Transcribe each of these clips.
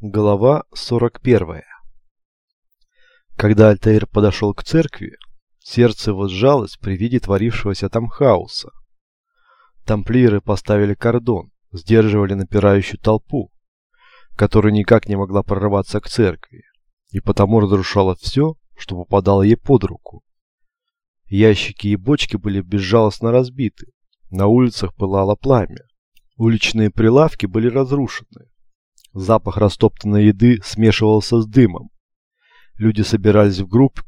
Глава 41 Когда Альтаир подошел к церкви, сердце его сжалось при виде творившегося там хаоса. Тамплиеры поставили кордон, сдерживали напирающую толпу, которая никак не могла прорваться к церкви, и потому разрушала все, что попадало ей под руку. Ящики и бочки были безжалостно разбиты, на улицах пылало пламя, уличные прилавки были разрушены, Запах растоптанной еды смешивался с дымом. Люди собирались в, групп,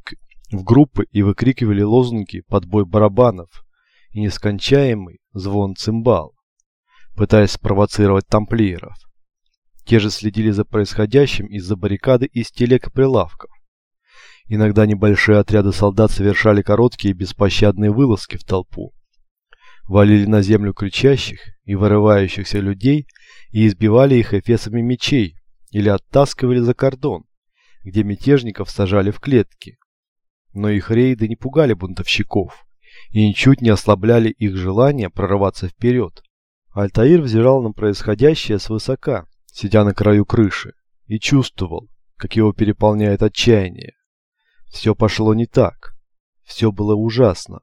в группы и выкрикивали лозунги под бой барабанов и нескончаемый звон цимбал, пытаясь спровоцировать тамплиеров. Те же следили за происходящим из-за баррикады из телег и прилавков. Иногда небольшие отряды солдат совершали короткие беспощадные вылазки в толпу. Валили на землю кричащих и вырывающихся людей и избивали их эфесами мечей или оттаскивали за кордон, где мятежников сажали в клетки. Но их рейды не пугали бунтовщиков и ничуть не ослабляли их желание прорваться вперед. Альтаир взирал на происходящее свысока, сидя на краю крыши, и чувствовал, как его переполняет отчаяние. Все пошло не так. Все было ужасно.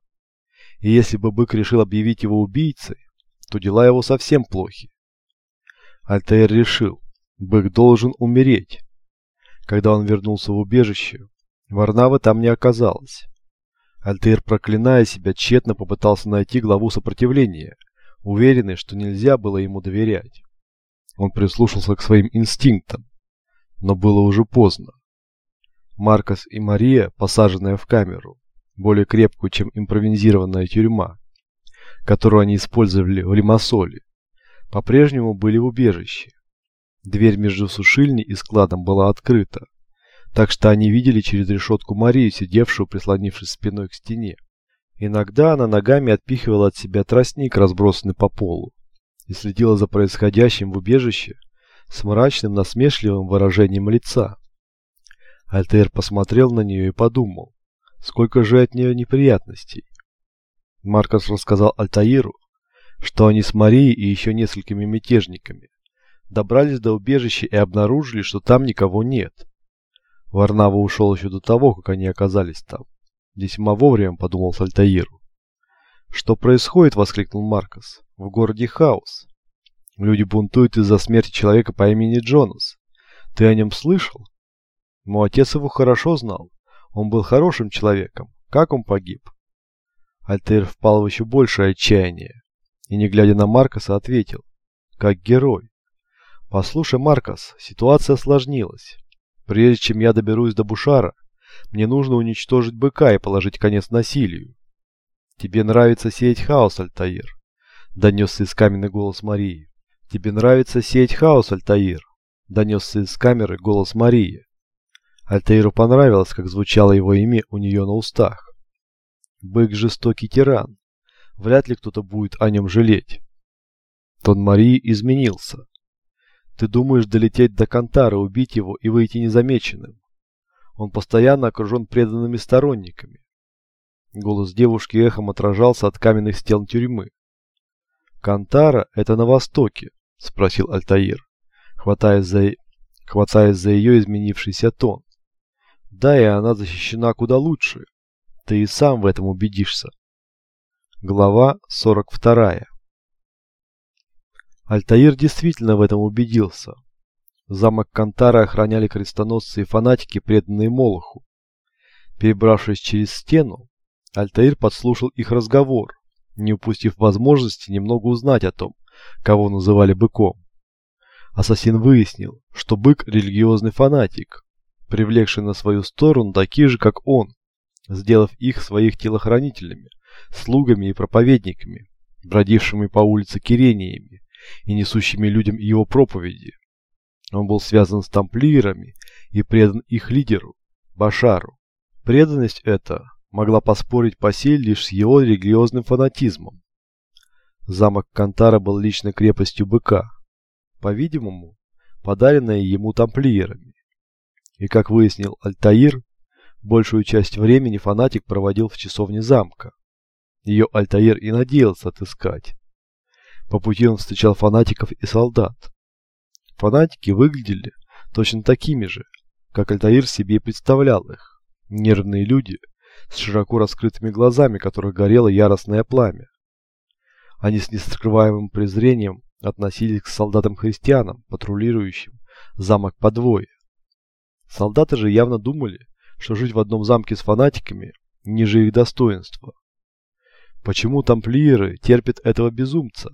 И если бы бык решил объявить его убийцей, то дела его совсем плохи. Альтаир решил, бык должен умереть. Когда он вернулся в убежище, Варнавы там не оказалось. Альтаир, проклиная себя, тщетно попытался найти главу сопротивления, уверенный, что нельзя было ему доверять. Он прислушался к своим инстинктам, но было уже поздно. Маркос и Мария, посаженная в камеру, более крепкую, чем импровизированная тюрьма, которую они использовали в Лимассоле, по-прежнему были в убежище. Дверь между сушильней и складом была открыта, так что они видели через решетку Марию, сидевшую, прислонившись спиной к стене. Иногда она ногами отпихивала от себя тростник, разбросанный по полу, и следила за происходящим в убежище с мрачным насмешливым выражением лица. Альтер посмотрел на нее и подумал, сколько же от нее неприятностей. Маркос рассказал Альтаиру, что они с Марией и еще несколькими мятежниками добрались до убежища и обнаружили, что там никого нет. Варнава ушел еще до того, как они оказались там. Весьма вовремя подумал Сальтаиру. «Что происходит?» — воскликнул Маркос. «В городе хаос. Люди бунтуют из-за смерти человека по имени Джонас. Ты о нем слышал?» Мой отец его хорошо знал. Он был хорошим человеком. Как он погиб? Альтер впал в еще большее отчаяние и, не глядя на Маркоса, ответил, как герой. «Послушай, Маркос, ситуация осложнилась. Прежде чем я доберусь до Бушара, мне нужно уничтожить быка и положить конец насилию. Тебе нравится сеять хаос, Альтаир?» Донесся из каменный голос Марии. «Тебе нравится сеять хаос, Альтаир?» Донесся из камеры голос Марии. Альтаиру понравилось, как звучало его имя у нее на устах. Бык – жестокий тиран, вряд ли кто-то будет о нем жалеть. Тон Марии изменился. Ты думаешь долететь до Кантара, убить его и выйти незамеченным. Он постоянно окружен преданными сторонниками. Голос девушки эхом отражался от каменных стен тюрьмы. «Кантара — это на востоке?» — спросил Альтаир, хватаясь за, хватаясь за ее изменившийся тон. «Да, и она защищена куда лучше. Ты и сам в этом убедишься». Глава 42 Альтаир действительно в этом убедился. Замок Кантара охраняли крестоносцы и фанатики, преданные Молоху. Перебравшись через стену, Альтаир подслушал их разговор, не упустив возможности немного узнать о том, кого называли быком. Ассасин выяснил, что бык – религиозный фанатик, привлекший на свою сторону таких же, как он, сделав их своих телохранителями слугами и проповедниками, бродившими по улице Кирениями и несущими людям его проповеди. Он был связан с тамплиерами и предан их лидеру, Башару. Преданность эта могла поспорить по силе лишь с его религиозным фанатизмом. Замок Кантара был личной крепостью быка, по-видимому, подаренная ему тамплиерами. И, как выяснил Альтаир, большую часть времени фанатик проводил в часовне замка. Ее Альтаир и надеялся отыскать. По пути он встречал фанатиков и солдат. Фанатики выглядели точно такими же, как Альтаир себе представлял их. Нервные люди с широко раскрытыми глазами, которых горело яростное пламя. Они с нескрываемым презрением относились к солдатам-христианам, патрулирующим замок по двое. Солдаты же явно думали, что жить в одном замке с фанатиками ниже их достоинства. Почему тамплиеры терпят этого безумца?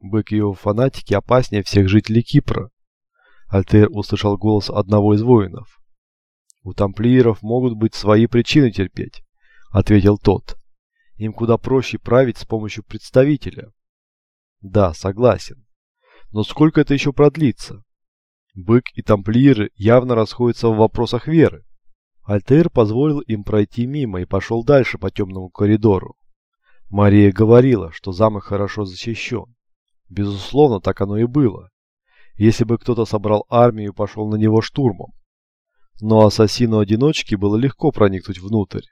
Бык и его фанатики опаснее всех жителей Кипра. Альтер услышал голос одного из воинов. «У тамплиеров могут быть свои причины терпеть», — ответил тот. «Им куда проще править с помощью представителя». «Да, согласен. Но сколько это еще продлится?» Бык и тамплиеры явно расходятся в вопросах веры. Альтер позволил им пройти мимо и пошел дальше по темному коридору. Мария говорила, что замок хорошо защищен. Безусловно, так оно и было. Если бы кто-то собрал армию и пошел на него штурмом. Но ассасину-одиночке было легко проникнуть внутрь.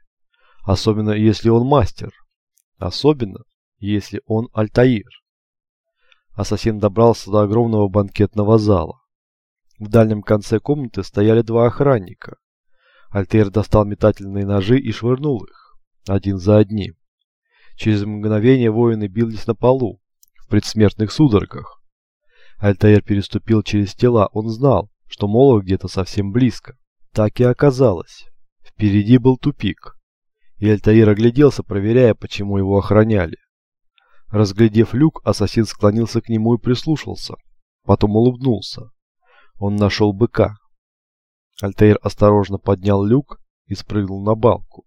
Особенно, если он мастер. Особенно, если он Альтаир. Ассасин добрался до огромного банкетного зала. В дальнем конце комнаты стояли два охранника. Альтаир достал метательные ножи и швырнул их, один за одним. Через мгновение воины бились на полу, в предсмертных судорогах. Альтаир переступил через тела, он знал, что Молох где-то совсем близко. Так и оказалось. Впереди был тупик. И Альтаир огляделся, проверяя, почему его охраняли. Разглядев люк, ассасин склонился к нему и прислушался. Потом улыбнулся. Он нашел быка. Альтаир осторожно поднял люк и спрыгнул на балку.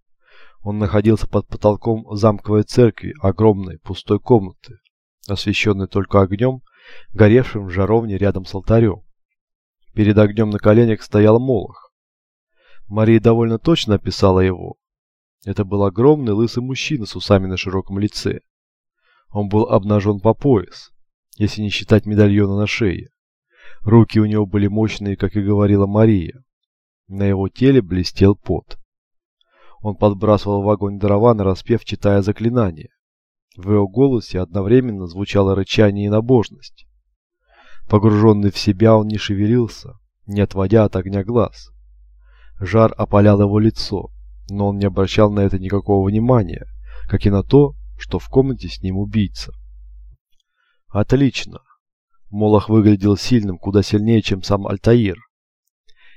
Он находился под потолком замковой церкви, огромной пустой комнаты, освещенной только огнем, горевшим в жаровне рядом с алтарем. Перед огнем на коленях стоял Молох. Мария довольно точно описала его. Это был огромный лысый мужчина с усами на широком лице. Он был обнажен по пояс, если не считать медальона на шее. Руки у него были мощные, как и говорила Мария. На его теле блестел пот. Он подбрасывал в огонь дрова, нараспев, читая заклинание. В его голосе одновременно звучало рычание и набожность. Погруженный в себя, он не шевелился, не отводя от огня глаз. Жар опалял его лицо, но он не обращал на это никакого внимания, как и на то, что в комнате с ним убийца. Отлично. Молох выглядел сильным, куда сильнее, чем сам Альтаир.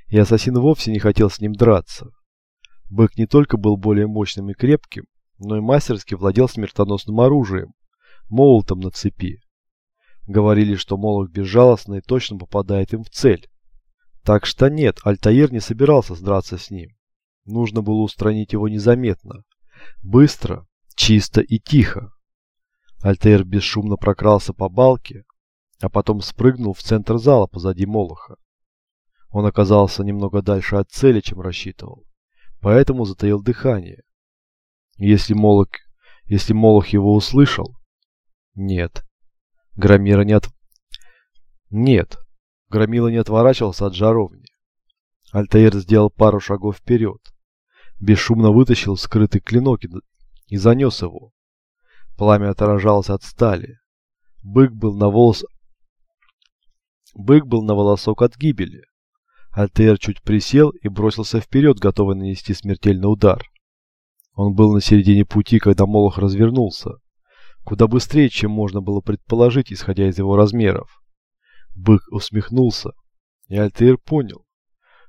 И ассасин вовсе не хотел с ним драться. Бык не только был более мощным и крепким, но и мастерски владел смертоносным оружием, молотом на цепи. Говорили, что Молох безжалостно и точно попадает им в цель. Так что нет, Альтаир не собирался сдраться с ним. Нужно было устранить его незаметно, быстро, чисто и тихо. Альтаир бесшумно прокрался по балке, а потом спрыгнул в центр зала позади Молоха. Он оказался немного дальше от цели, чем рассчитывал поэтому затаил дыхание. Если Молох, если Молох его услышал? Нет. Громила не от... Нет. Громила не отворачивался от жаровни. Альтаир сделал пару шагов вперед. Бесшумно вытащил скрытый клинок и занес его. Пламя отражалось от стали. Бык был на волос... Бык был на волосок от гибели. Альтер чуть присел и бросился вперед, готовый нанести смертельный удар. Он был на середине пути, когда Молох развернулся. Куда быстрее, чем можно было предположить, исходя из его размеров. Бык усмехнулся, и Альтер понял,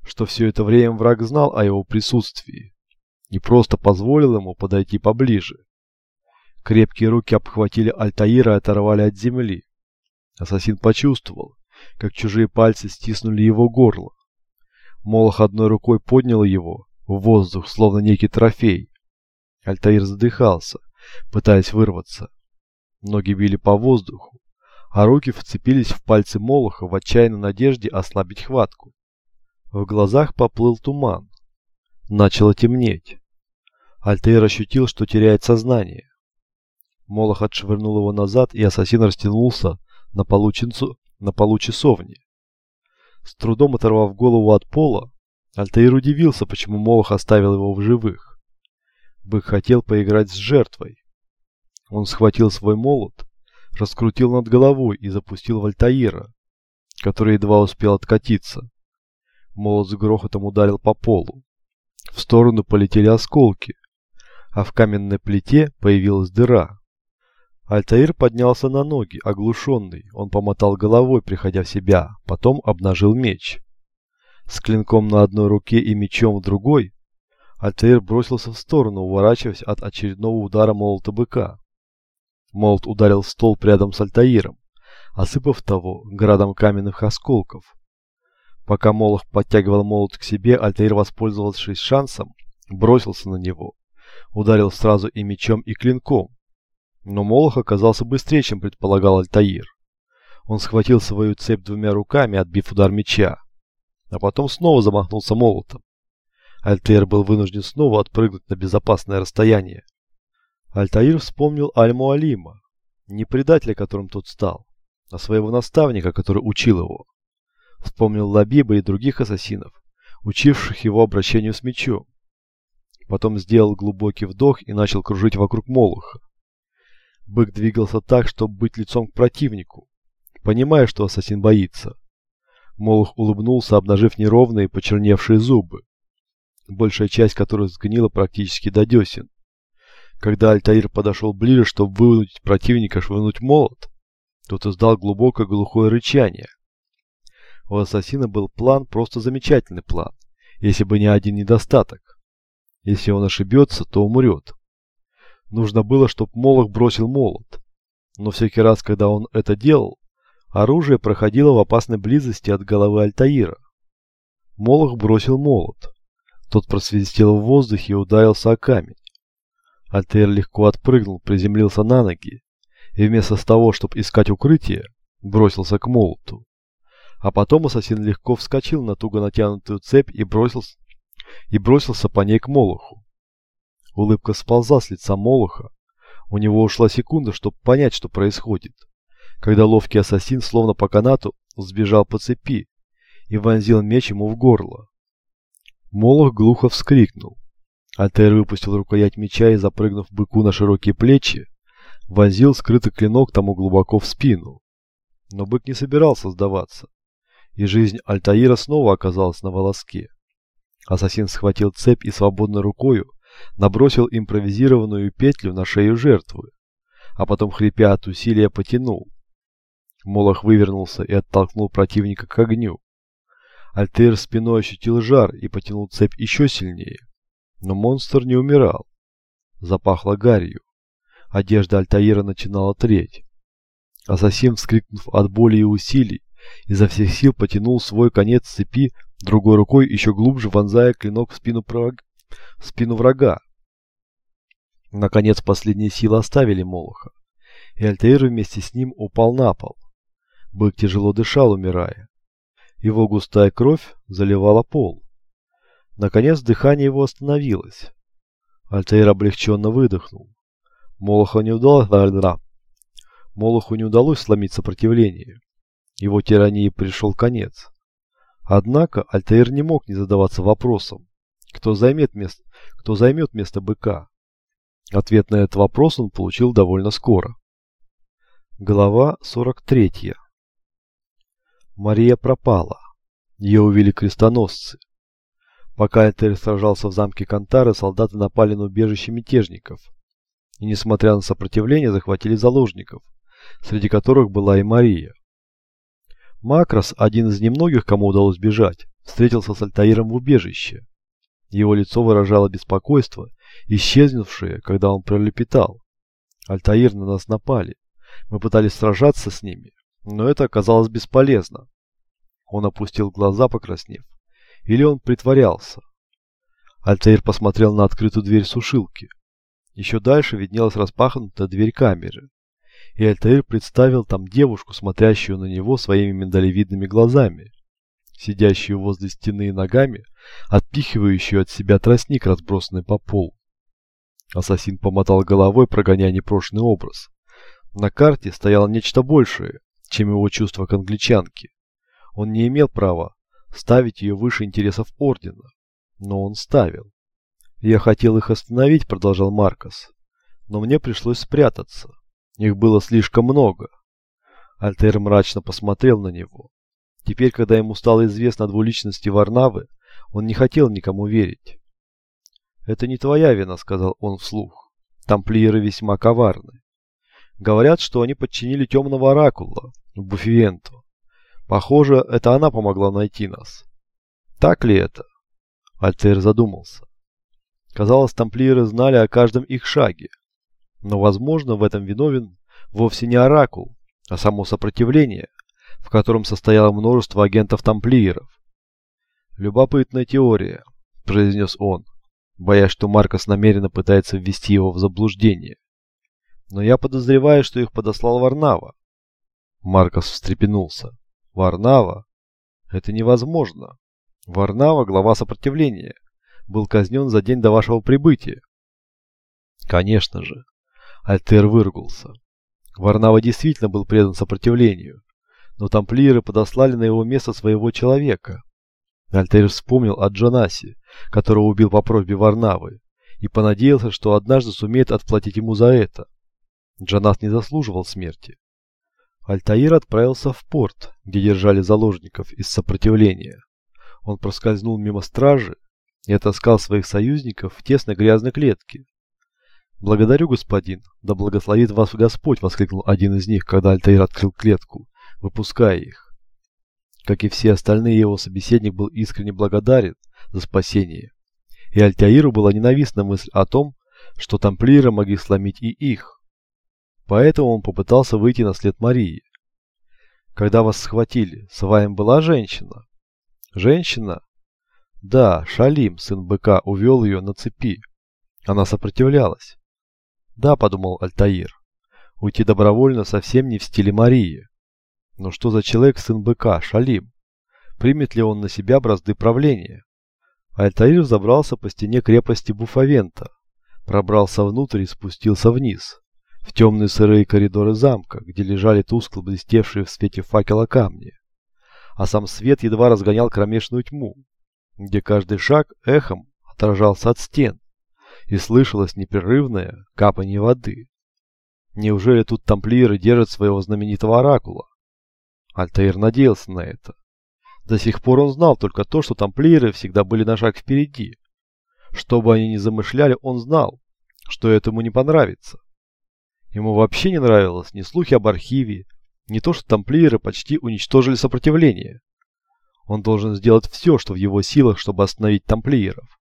что все это время враг знал о его присутствии и просто позволил ему подойти поближе. Крепкие руки обхватили Альтаира и оторвали от земли. Ассасин почувствовал, как чужие пальцы стиснули его горло. Молох одной рукой поднял его в воздух, словно некий трофей. Альтаир задыхался, пытаясь вырваться. Ноги били по воздуху, а руки вцепились в пальцы Молоха в отчаянной надежде ослабить хватку. В глазах поплыл туман. Начало темнеть. Альтаир ощутил, что теряет сознание. Молох отшвырнул его назад, и ассасин растянулся на полу. На полу часовни. С трудом оторвав голову от пола, Альтаир удивился, почему Молох оставил его в живых. Бык хотел поиграть с жертвой. Он схватил свой молот, раскрутил над головой и запустил в Альтаира, который едва успел откатиться. Молот с грохотом ударил по полу. В сторону полетели осколки, а в каменной плите появилась дыра. Альтаир поднялся на ноги, оглушенный. Он помотал головой, приходя в себя, потом обнажил меч. С клинком на одной руке и мечом в другой, Альтаир бросился в сторону, уворачиваясь от очередного удара молота быка. Молот ударил в стол рядом с Альтаиром, осыпав того градом каменных осколков. Пока Молох подтягивал молот к себе, Альтаир, воспользовавшись шансом, бросился на него. Ударил сразу и мечом, и клинком. Но Молох оказался быстрее, чем предполагал Альтаир. Он схватил свою цепь двумя руками, отбив удар меча. А потом снова замахнулся молотом. Альтаир был вынужден снова отпрыгнуть на безопасное расстояние. Альтаир вспомнил Аль-Муалима, не предателя, которым тот стал, а своего наставника, который учил его. Вспомнил Лабиба и других ассасинов, учивших его обращению с мечом. Потом сделал глубокий вдох и начал кружить вокруг Молоха. Бык двигался так, чтобы быть лицом к противнику, понимая, что ассасин боится. Молох улыбнулся, обнажив неровные почерневшие зубы, большая часть которых сгнила практически до десен. Когда Альтаир подошел ближе, чтобы вынуть противника швырнуть молот, тот издал глубокое глухое рычание. У ассасина был план, просто замечательный план, если бы не один недостаток. Если он ошибется, то умрет. Нужно было, чтобы Молох бросил молот. Но всякий раз, когда он это делал, оружие проходило в опасной близости от головы Альтаира. Молох бросил молот. Тот просвистел в воздухе и ударился о камень. Альтер легко отпрыгнул, приземлился на ноги и вместо того, чтобы искать укрытие, бросился к молоту. А потом ассасин легко вскочил на туго натянутую цепь и бросился, и бросился по ней к Молоху. Улыбка сползла с лица Молоха. У него ушла секунда, чтобы понять, что происходит. Когда ловкий ассасин, словно по канату, сбежал по цепи и вонзил меч ему в горло. Молох глухо вскрикнул. Альтер выпустил рукоять меча и, запрыгнув быку на широкие плечи, вонзил скрытый клинок тому глубоко в спину. Но бык не собирался сдаваться, и жизнь Альтаира снова оказалась на волоске. Ассасин схватил цепь и свободной рукою набросил импровизированную петлю на шею жертвы, а потом, хрипя от усилия, потянул. Молох вывернулся и оттолкнул противника к огню. Альтер спиной ощутил жар и потянул цепь еще сильнее. Но монстр не умирал. Запахло гарью. Одежда Альтаира начинала треть. Ассасин, вскрикнув от боли и усилий, изо всех сил потянул свой конец цепи, другой рукой еще глубже вонзая клинок в спину. В спину врага. Наконец последние силы оставили Молоха, и Альтаир вместе с ним упал на пол. Бык тяжело дышал, умирая. Его густая кровь заливала пол. Наконец дыхание его остановилось. Альтаир облегченно выдохнул. Молоху не удалось, Молоху не удалось сломить сопротивление. Его тирании пришел конец. Однако Альтаир не мог не задаваться вопросом, кто займет место, кто займет место быка. Ответ на этот вопрос он получил довольно скоро. Глава 43. Мария пропала. Ее увели крестоносцы. Пока Этель сражался в замке Кантары, солдаты напали на убежище мятежников. И, несмотря на сопротивление, захватили заложников, среди которых была и Мария. Макрос, один из немногих, кому удалось бежать, встретился с Альтаиром в убежище. Его лицо выражало беспокойство, исчезнувшее, когда он пролепетал. Альтаир на нас напали. Мы пытались сражаться с ними, но это оказалось бесполезно. Он опустил глаза, покраснев. Или он притворялся. Альтаир посмотрел на открытую дверь сушилки. Еще дальше виднелась распахнутая дверь камеры. И Альтаир представил там девушку, смотрящую на него своими миндалевидными глазами, сидящую возле стены ногами, отпихивающую от себя тростник, разбросанный по полу. Ассасин помотал головой, прогоняя непрошенный образ. На карте стояло нечто большее, чем его чувство к англичанке. Он не имел права ставить ее выше интересов Ордена, но он ставил. «Я хотел их остановить», — продолжал Маркос, — «но мне пришлось спрятаться. Их было слишком много». Альтер мрачно посмотрел на него. Теперь, когда ему стало известно о двуличности Варнавы, он не хотел никому верить. «Это не твоя вина», — сказал он вслух. «Тамплиеры весьма коварны. Говорят, что они подчинили темного оракула, Буфиенту. Похоже, это она помогла найти нас. Так ли это?» Альтер задумался. Казалось, тамплиеры знали о каждом их шаге. Но, возможно, в этом виновен вовсе не оракул, а само сопротивление, в котором состояло множество агентов-тамплиеров. «Любопытная теория», – произнес он, боясь, что Маркос намеренно пытается ввести его в заблуждение. «Но я подозреваю, что их подослал Варнава». Маркос встрепенулся. «Варнава? Это невозможно. Варнава – глава сопротивления. Был казнен за день до вашего прибытия». «Конечно же». Альтер выругался. Варнава действительно был предан сопротивлению, но тамплиеры подослали на его место своего человека. Альтер вспомнил о Джонасе, которого убил по просьбе Варнавы, и понадеялся, что однажды сумеет отплатить ему за это. Джонас не заслуживал смерти. Альтаир отправился в порт, где держали заложников из сопротивления. Он проскользнул мимо стражи и отыскал своих союзников в тесной грязной клетке. «Благодарю, господин, да благословит вас Господь!» — воскликнул один из них, когда Альтаир открыл клетку, выпуская их. Как и все остальные, его собеседник был искренне благодарен за спасение. И Альтаиру была ненавистна мысль о том, что тамплиеры могли сломить и их. Поэтому он попытался выйти на след Марии. Когда вас схватили, с вами была женщина? Женщина? Да, Шалим, сын быка, увел ее на цепи. Она сопротивлялась. Да, подумал Альтаир. Уйти добровольно совсем не в стиле Марии. Но что за человек сын быка, Шалим? Примет ли он на себя бразды правления? Альтаир забрался по стене крепости Буфавента, пробрался внутрь и спустился вниз, в темные сырые коридоры замка, где лежали тускло блестевшие в свете факела камни. А сам свет едва разгонял кромешную тьму, где каждый шаг эхом отражался от стен, и слышалось непрерывное капание воды. Неужели тут тамплиеры держат своего знаменитого оракула? Альтаир надеялся на это. До сих пор он знал только то, что тамплиеры всегда были на шаг впереди. Что бы они ни замышляли, он знал, что этому не понравится. Ему вообще не нравилось ни слухи об архиве, ни то, что тамплиеры почти уничтожили сопротивление. Он должен сделать все, что в его силах, чтобы остановить тамплиеров.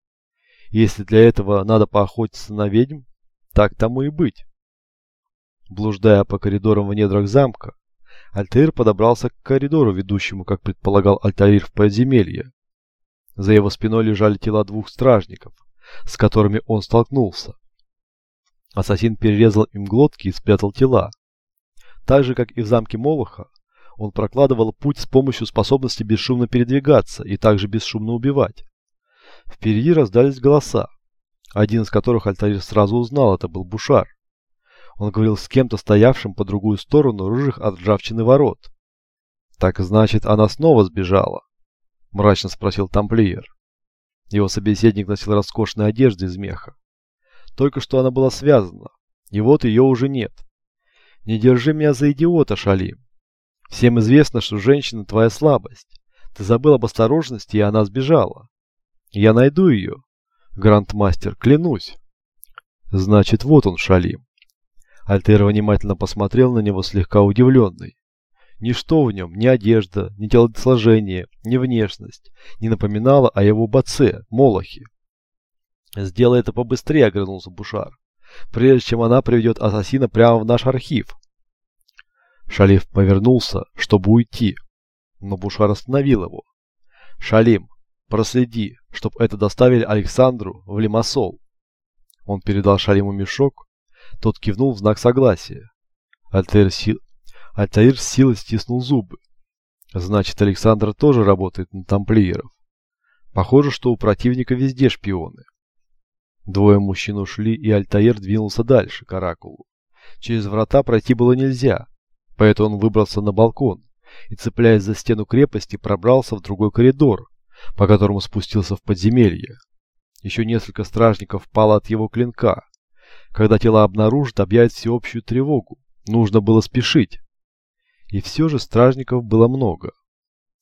Если для этого надо поохотиться на ведьм, так тому и быть. Блуждая по коридорам в недрах замка, Альтаир подобрался к коридору, ведущему, как предполагал Альтаир, в подземелье. За его спиной лежали тела двух стражников, с которыми он столкнулся. Ассасин перерезал им глотки и спрятал тела. Так же, как и в замке Молоха, он прокладывал путь с помощью способности бесшумно передвигаться и также бесшумно убивать. Впереди раздались голоса, один из которых Альтаир сразу узнал, это был Бушар. Он говорил с кем-то, стоявшим по другую сторону рыжих от ржавчины ворот. «Так значит, она снова сбежала?» – мрачно спросил тамплиер. Его собеседник носил роскошные одежды из меха. Только что она была связана, и вот ее уже нет. Не держи меня за идиота, Шалим. Всем известно, что женщина твоя слабость. Ты забыл об осторожности, и она сбежала. Я найду ее. Грандмастер, клянусь. Значит, вот он, Шалим. Альтер внимательно посмотрел на него слегка удивленный. Ничто в нем, ни одежда, ни телосложение, ни внешность, не напоминало о его баце, Молохе. «Сделай это побыстрее», — огрызнулся Бушар, «прежде чем она приведет ассасина прямо в наш архив». Шалиф повернулся, чтобы уйти, но Бушар остановил его. «Шалим, проследи, чтобы это доставили Александру в Лимассол». Он передал Шалиму мешок, тот кивнул в знак согласия. Альтаир, си... Альтаир с силой стиснул зубы. Значит, Александр тоже работает на тамплиеров. Похоже, что у противника везде шпионы. Двое мужчин ушли, и Альтаир двинулся дальше, к Оракулу. Через врата пройти было нельзя, поэтому он выбрался на балкон и, цепляясь за стену крепости, пробрался в другой коридор, по которому спустился в подземелье. Еще несколько стражников пало от его клинка. Когда тела обнаружат, объявят всеобщую тревогу. Нужно было спешить. И все же стражников было много.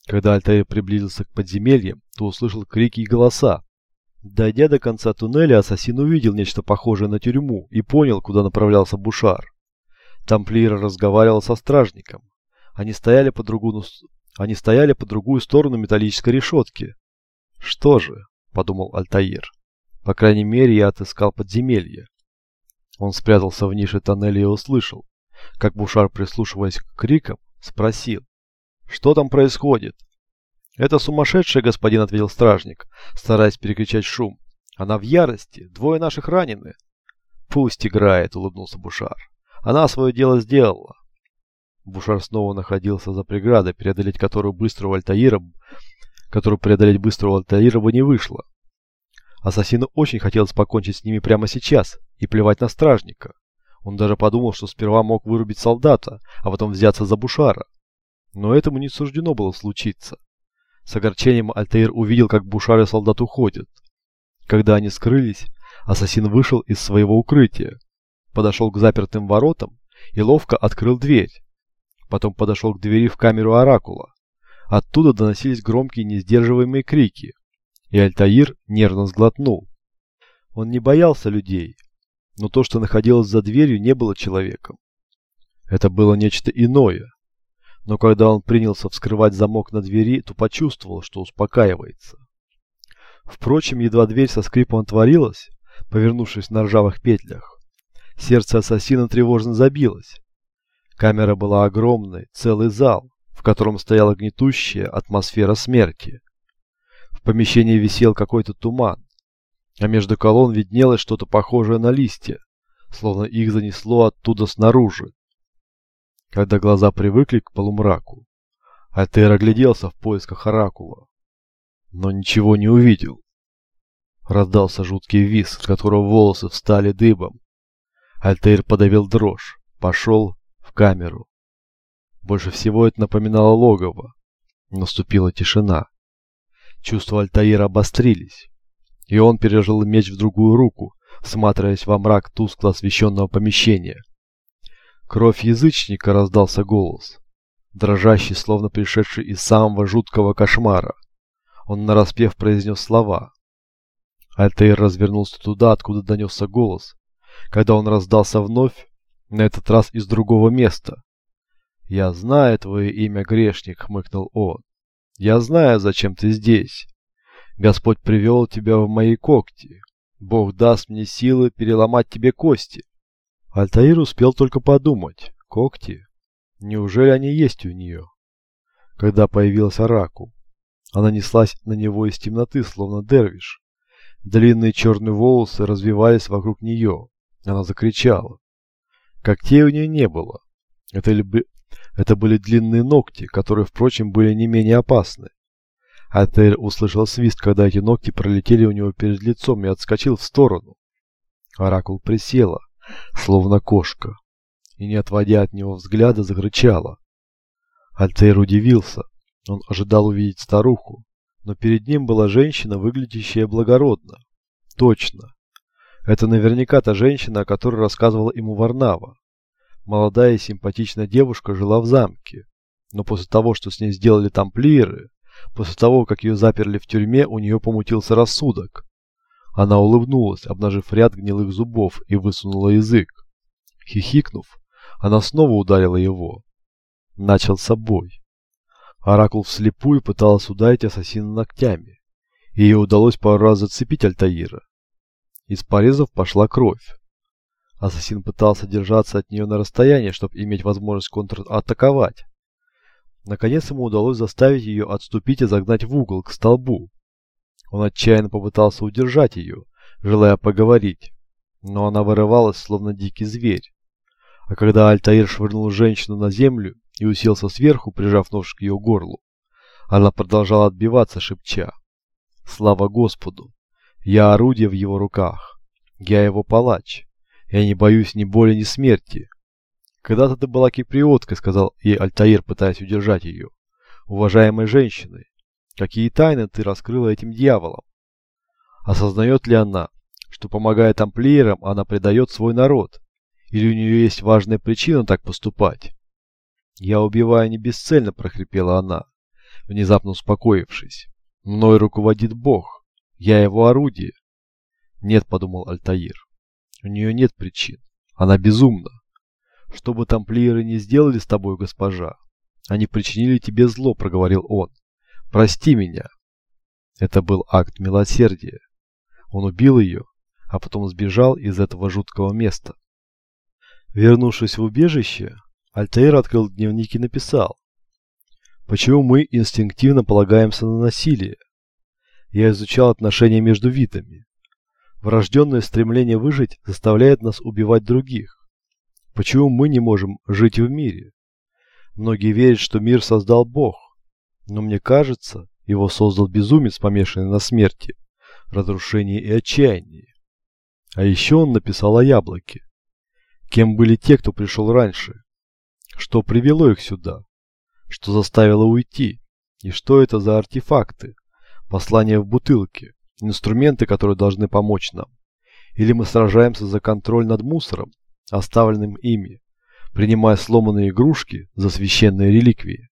Когда Альтаир приблизился к подземельям, то услышал крики и голоса. Дойдя до конца туннеля, ассасин увидел нечто похожее на тюрьму и понял, куда направлялся Бушар. Тамплиер разговаривал со стражником. Они стояли по другую, они стояли по другую сторону металлической решетки. «Что же?» – подумал Альтаир. «По крайней мере, я отыскал подземелье». Он спрятался в нише тоннеля и услышал, как Бушар, прислушиваясь к крикам, спросил. «Что там происходит?» «Это сумасшедшая, господин», — ответил стражник, стараясь перекричать шум. «Она в ярости. Двое наших ранены». «Пусть играет», — улыбнулся Бушар. «Она свое дело сделала». Бушар снова находился за преградой, преодолеть которую быстрого Альтаира, которую преодолеть быстрого Альтаира бы не вышло. Ассасину очень хотелось покончить с ними прямо сейчас и плевать на стражника. Он даже подумал, что сперва мог вырубить солдата, а потом взяться за Бушара. Но этому не суждено было случиться. С огорчением Альтаир увидел, как Бушар и солдат уходят. Когда они скрылись, ассасин вышел из своего укрытия, подошел к запертым воротам и ловко открыл дверь. Потом подошел к двери в камеру Оракула. Оттуда доносились громкие несдерживаемые крики, и Альтаир нервно сглотнул. Он не боялся людей, но то, что находилось за дверью, не было человеком. Это было нечто иное. Но когда он принялся вскрывать замок на двери, то почувствовал, что успокаивается. Впрочем, едва дверь со скрипом отворилась, повернувшись на ржавых петлях, сердце ассасина тревожно забилось. Камера была огромной, целый зал, в котором стояла гнетущая атмосфера смерти. В помещении висел какой-то туман, а между колонн виднелось что-то похожее на листья, словно их занесло оттуда снаружи. Когда глаза привыкли к полумраку, Альтер огляделся в поисках оракула, но ничего не увидел. Раздался жуткий визг, от которого волосы встали дыбом. Альтер подавил дрожь, пошел в камеру. Больше всего это напоминало логово. Наступила тишина. Чувства Альтаира обострились и он пережил меч в другую руку, всматриваясь во мрак тускло освещенного помещения. Кровь язычника раздался голос, дрожащий, словно пришедший из самого жуткого кошмара. Он нараспев произнес слова. Альтаир развернулся туда, откуда донесся голос, когда он раздался вновь, на этот раз из другого места. «Я знаю твое имя, грешник», — хмыкнул он. «Я знаю, зачем ты здесь. Господь привел тебя в мои когти. Бог даст мне силы переломать тебе кости. Альтаир успел только подумать. Когти? Неужели они есть у нее? Когда появился Оракул, она неслась на него из темноты, словно дервиш. Длинные черные волосы развивались вокруг нее. Она закричала. Когтей у нее не было. Это, ли бы... Это были длинные ногти, которые, впрочем, были не менее опасны. Альтер услышал свист, когда эти ногти пролетели у него перед лицом и отскочил в сторону. Оракул присела, словно кошка, и, не отводя от него взгляда, закричала. Альтер удивился. Он ожидал увидеть старуху, но перед ним была женщина, выглядящая благородно. Точно. Это наверняка та женщина, о которой рассказывала ему Варнава. Молодая и симпатичная девушка жила в замке, но после того, что с ней сделали тамплиеры, После того, как ее заперли в тюрьме, у нее помутился рассудок. Она улыбнулась, обнажив ряд гнилых зубов, и высунула язык. Хихикнув, она снова ударила его. Начал с собой. Оракул вслепую пыталась ударить ассасина ногтями. И ей удалось пару раз зацепить Альтаира. Из порезов пошла кровь. Ассасин пытался держаться от нее на расстоянии, чтобы иметь возможность контратаковать. Наконец ему удалось заставить ее отступить и загнать в угол, к столбу. Он отчаянно попытался удержать ее, желая поговорить, но она вырывалась, словно дикий зверь. А когда Альтаир швырнул женщину на землю и уселся сверху, прижав нож к ее горлу, она продолжала отбиваться, шепча. «Слава Господу! Я орудие в его руках. Я его палач. Я не боюсь ни боли, ни смерти. «Когда-то ты была киприоткой», — сказал ей Альтаир, пытаясь удержать ее. «Уважаемой женщиной, какие тайны ты раскрыла этим дьяволом? Осознает ли она, что, помогая тамплиерам, она предает свой народ? Или у нее есть важная причина так поступать?» «Я убиваю не бесцельно», — прохрипела она. внезапно успокоившись. Мной руководит Бог. Я его орудие. Нет, подумал Альтаир. У нее нет причин. Она безумна. Что бы тамплиеры не сделали с тобой, госпожа, они причинили тебе зло, проговорил он. Прости меня. Это был акт милосердия. Он убил ее, а потом сбежал из этого жуткого места. Вернувшись в убежище, Альтаир открыл дневник и написал. Почему мы инстинктивно полагаемся на насилие? Я изучал отношения между видами. Врожденное стремление выжить заставляет нас убивать других. Почему мы не можем жить в мире? Многие верят, что мир создал Бог, но мне кажется, его создал безумец, помешанный на смерти, разрушении и отчаянии. А еще он написал о яблоке. Кем были те, кто пришел раньше? Что привело их сюда? Что заставило уйти? И что это за артефакты? Послания в бутылке? инструменты, которые должны помочь нам. Или мы сражаемся за контроль над мусором, оставленным ими, принимая сломанные игрушки за священные реликвии.